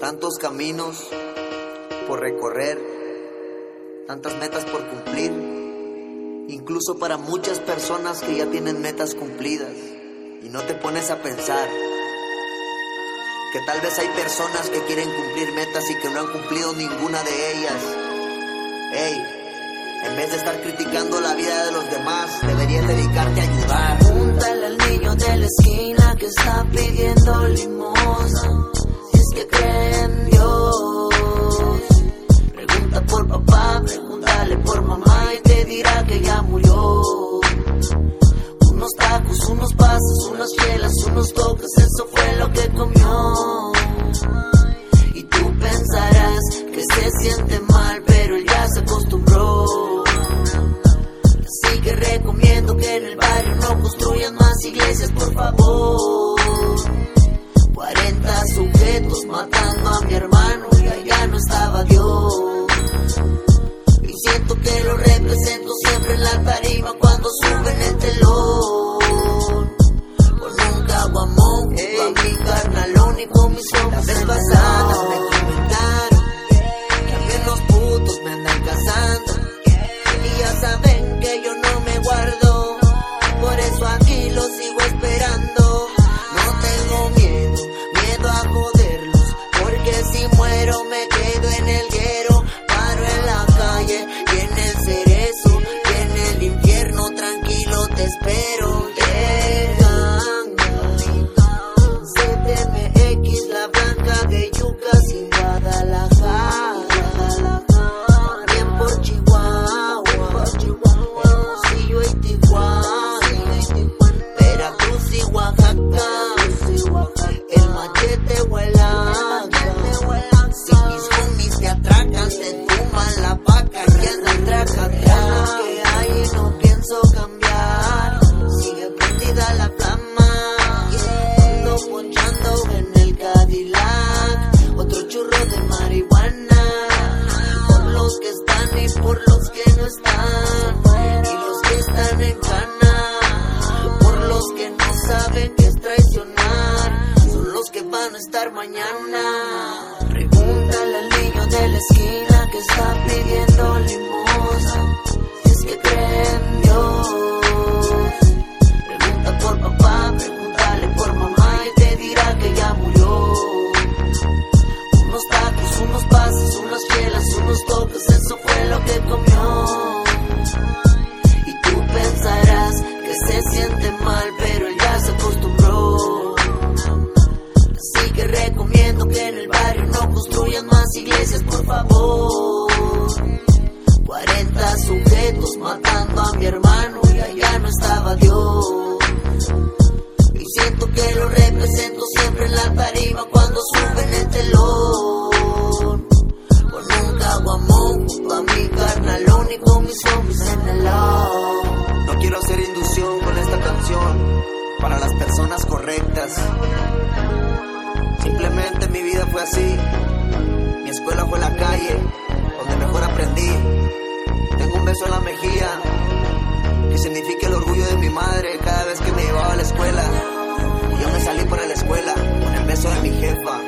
Tantos caminos por recorrer, tantas metas por cumplir, incluso para muchas personas que ya tienen metas cumplidas y no te pones a pensar que tal vez hay personas que quieren cumplir metas y que no han cumplido ninguna de ellas. Hey, en vez de estar criticando la vida de los demás, deberías dedicarte a ayudar. Pregúntale al niño de la esquina que está pidiendo limosna. Eso fue lo que comió. Y tú pensarás que se siente mal, pero él ya se acostumbró. Así que recomiendo que en el barrio no construyan más iglesias, por favor. 40 sujetos matando estar mañana. Pregúntale al niño de la esquina que está pidiendo limosna. Iglesias, por favor. 40 sujetos matando a mi hermano y allá no estaba Dios. Y siento que lo represento siempre en la tarima cuando suben el telón. Con un caguamón junto a mi carnalón y con mis hombres en el lado. No quiero hacer inducción con esta canción para las personas correctas. Simplemente mi vida fue así. Mi escuela fue la calle, donde mejor aprendí. Tengo un beso en la mejilla, que significa el orgullo de mi madre cada vez que me llevaba a la escuela. Y yo me salí para la escuela con el beso de mi jefa.